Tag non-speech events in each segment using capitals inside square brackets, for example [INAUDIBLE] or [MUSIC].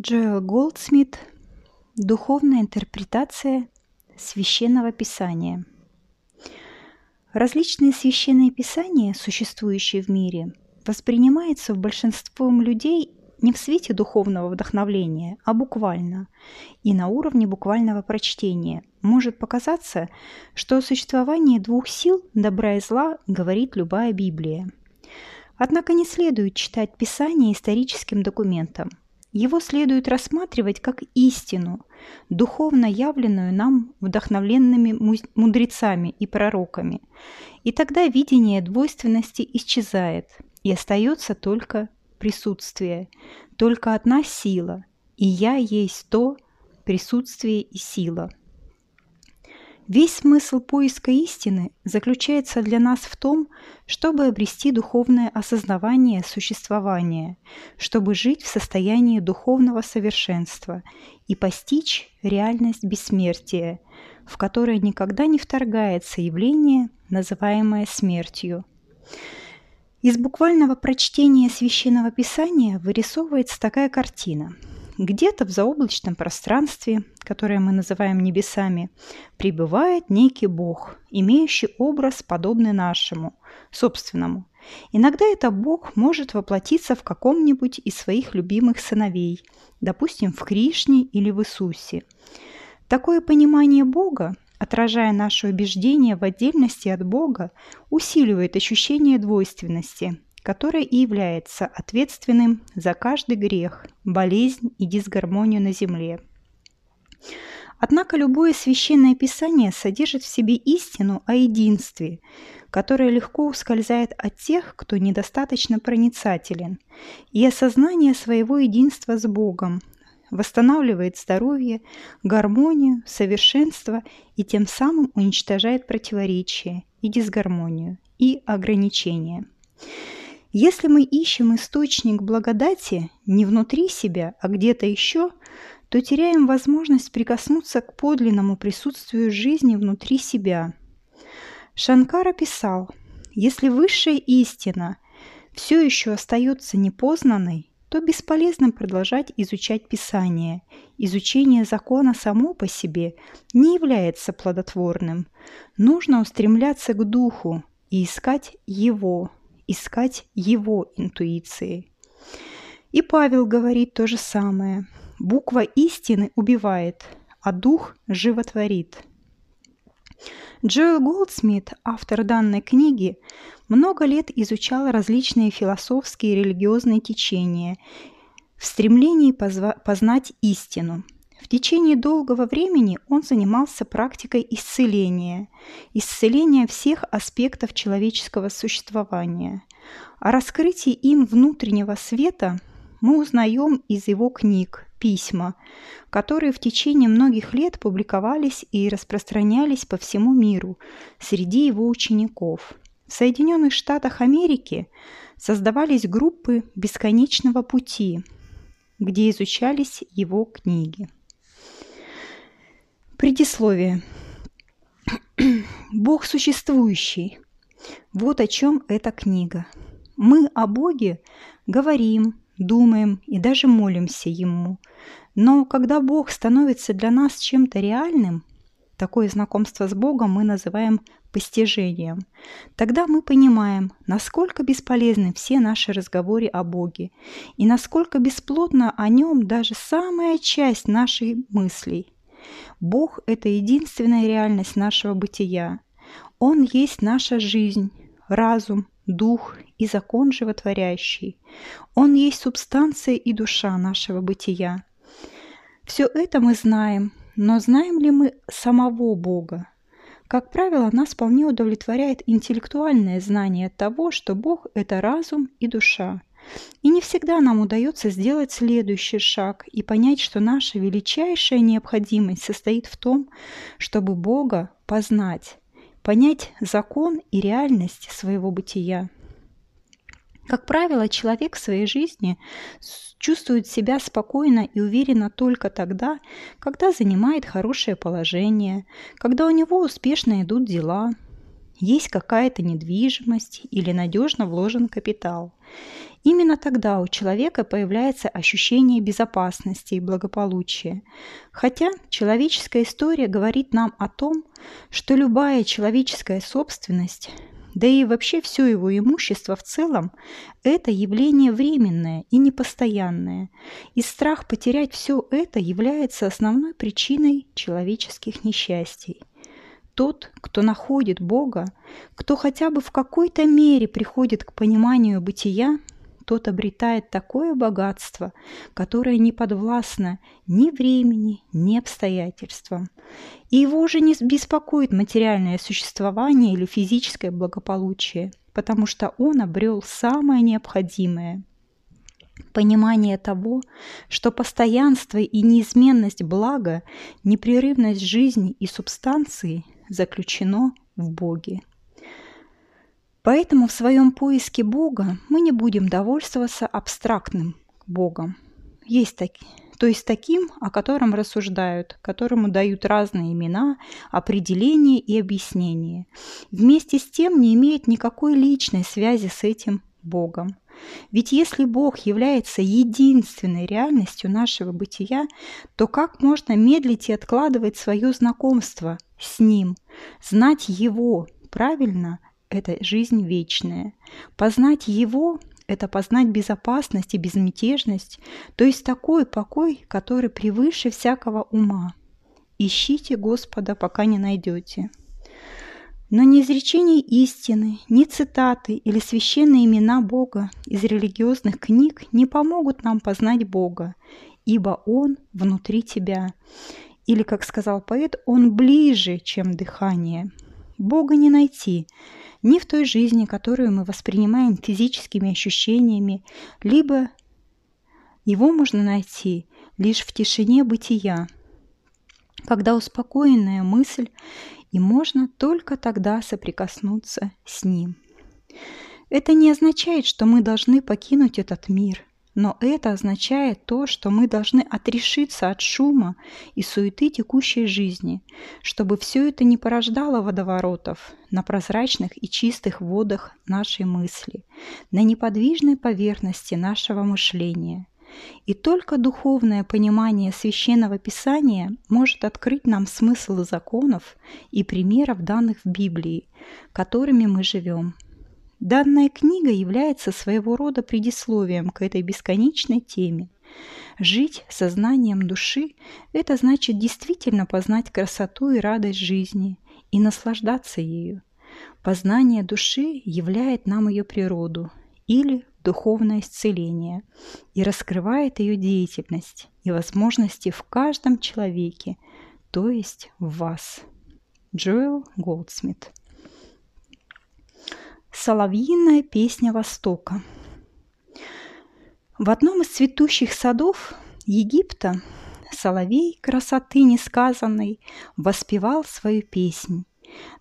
Джоэл Голдсмит «Духовная интерпретация священного писания». Различные священные писания, существующие в мире, воспринимаются в большинством людей не в свете духовного вдохновления, а буквально, и на уровне буквального прочтения. Может показаться, что о существовании двух сил, добра и зла, говорит любая Библия. Однако не следует читать Писание историческим документом – его следует рассматривать как истину, духовно явленную нам вдохновленными мудрецами и пророками. И тогда видение двойственности исчезает, и остается только присутствие, только одна сила, и я есть то присутствие и сила – Весь смысл поиска истины заключается для нас в том, чтобы обрести духовное осознавание существования, чтобы жить в состоянии духовного совершенства и постичь реальность бессмертия, в которое никогда не вторгается явление, называемое смертью. Из буквального прочтения священного писания вырисовывается такая картина – где-то в заоблачном пространстве, которое мы называем небесами, пребывает некий Бог, имеющий образ, подобный нашему, собственному. Иногда этот Бог может воплотиться в каком-нибудь из своих любимых сыновей, допустим, в Кришне или в Иисусе. Такое понимание Бога, отражая наше убеждение в отдельности от Бога, усиливает ощущение двойственности – который и является ответственным за каждый грех, болезнь и дисгармонию на земле. Однако любое священное писание содержит в себе истину о единстве, которая легко ускользает от тех, кто недостаточно проницателен, и осознание своего единства с Богом восстанавливает здоровье, гармонию, совершенство и тем самым уничтожает противоречия и дисгармонию и ограничения. Если мы ищем источник благодати не внутри себя, а где-то еще, то теряем возможность прикоснуться к подлинному присутствию жизни внутри себя. Шанкара писал, если высшая истина все еще остается непознанной, то бесполезно продолжать изучать Писание. Изучение закона само по себе не является плодотворным. Нужно устремляться к Духу и искать Его, искать его интуиции. И Павел говорит то же самое. Буква истины убивает, а дух животворит. Джоэл Голдсмит, автор данной книги, много лет изучал различные философские и религиозные течения в стремлении познать истину – в течение долгого времени он занимался практикой исцеления, исцеления всех аспектов человеческого существования. О раскрытии им внутреннего света мы узнаем из его книг, письма, которые в течение многих лет публиковались и распространялись по всему миру среди его учеников. В Соединенных Штатах Америки создавались группы бесконечного пути, где изучались его книги. Предисловие. [CLEARS THROAT] Бог существующий. Вот о чем эта книга. Мы о Боге говорим, думаем и даже молимся Ему. Но когда Бог становится для нас чем-то реальным, такое знакомство с Богом мы называем постижением. Тогда мы понимаем, насколько бесполезны все наши разговоры о Боге и насколько бесплотна о Нем даже самая часть наших мыслей – Бог – это единственная реальность нашего бытия. Он есть наша жизнь, разум, дух и закон животворящий. Он есть субстанция и душа нашего бытия. Все это мы знаем, но знаем ли мы самого Бога? Как правило, нас вполне удовлетворяет интеллектуальное знание того, что Бог – это разум и душа. И не всегда нам удается сделать следующий шаг и понять, что наша величайшая необходимость состоит в том, чтобы Бога познать, понять закон и реальность своего бытия. Как правило, человек в своей жизни чувствует себя спокойно и уверенно только тогда, когда занимает хорошее положение, когда у него успешно идут дела, есть какая-то недвижимость или надежно вложен капитал. Именно тогда у человека появляется ощущение безопасности и благополучия. Хотя человеческая история говорит нам о том, что любая человеческая собственность да и вообще все его имущество в целом – это явление временное и непостоянное, и страх потерять все это является основной причиной человеческих несчастий. Тот, кто находит Бога, кто хотя бы в какой-то мере приходит к пониманию бытия, тот обретает такое богатство, которое не подвластно ни времени, ни обстоятельствам. И его уже не беспокоит материальное существование или физическое благополучие, потому что он обрел самое необходимое Понимание того, что постоянство и неизменность блага, непрерывность жизни и субстанции заключено в Боге. Поэтому в своем поиске Бога мы не будем довольствоваться абстрактным Богом. Есть такие, то есть таким, о котором рассуждают, которому дают разные имена, определения и объяснения. Вместе с тем не имеет никакой личной связи с этим Богом. Ведь если Бог является единственной реальностью нашего бытия, то как можно медлить и откладывать свое знакомство с Ним, знать Его правильно – это жизнь вечная. Познать Его – это познать безопасность и безмятежность, то есть такой покой, который превыше всякого ума. Ищите Господа, пока не найдете. Но ни изречение истины, ни цитаты или священные имена Бога из религиозных книг не помогут нам познать Бога, ибо Он внутри тебя. Или, как сказал поэт, Он ближе, чем дыхание. Бога не найти, ни в той жизни, которую мы воспринимаем физическими ощущениями, либо его можно найти лишь в тишине бытия, когда успокоенная мысль, и можно только тогда соприкоснуться с ним. Это не означает, что мы должны покинуть этот мир, но это означает то, что мы должны отрешиться от шума и суеты текущей жизни, чтобы все это не порождало водоворотов на прозрачных и чистых водах нашей мысли, на неподвижной поверхности нашего мышления. И только духовное понимание священного писания может открыть нам смысл законов и примеров данных в Библии, которыми мы живем. Данная книга является своего рода предисловием к этой бесконечной теме. Жить сознанием души – это значит действительно познать красоту и радость жизни и наслаждаться ею. Познание души являет нам ее природу или духовное исцеление и раскрывает ее деятельность и возможности в каждом человеке, то есть в вас. Джоэл Голдсмит Соловьиная песня Востока. В одном из цветущих садов Египта соловей красоты несказанной воспевал свою песнь.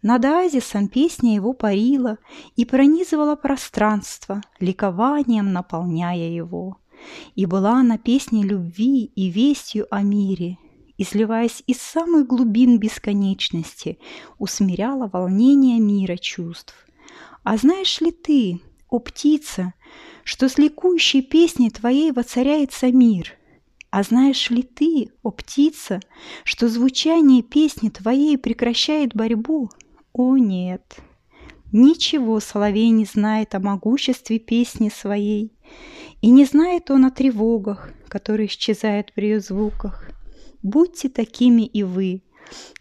Над оазисом песня его парила и пронизывала пространство, ликованием наполняя его. И была она песней любви и вестью о мире, изливаясь из самых глубин бесконечности, усмиряла волнение мира чувств. А знаешь ли ты, о птица, что с ликующей песней твоей воцаряется мир? А знаешь ли ты, о птица, что звучание песни твоей прекращает борьбу? О нет! Ничего соловей не знает о могуществе песни своей, и не знает он о тревогах, которые исчезают при ее звуках. Будьте такими и вы,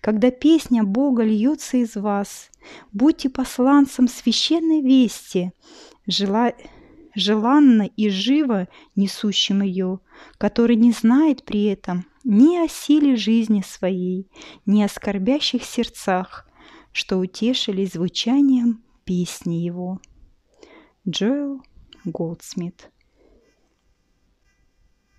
когда песня Бога льется из вас, будьте посланцем священной вести, жела... желанно и живо несущим ее, который не знает при этом ни о силе жизни своей, ни о скорбящих сердцах, что утешились звучанием песни его. Джоэл Голдсмит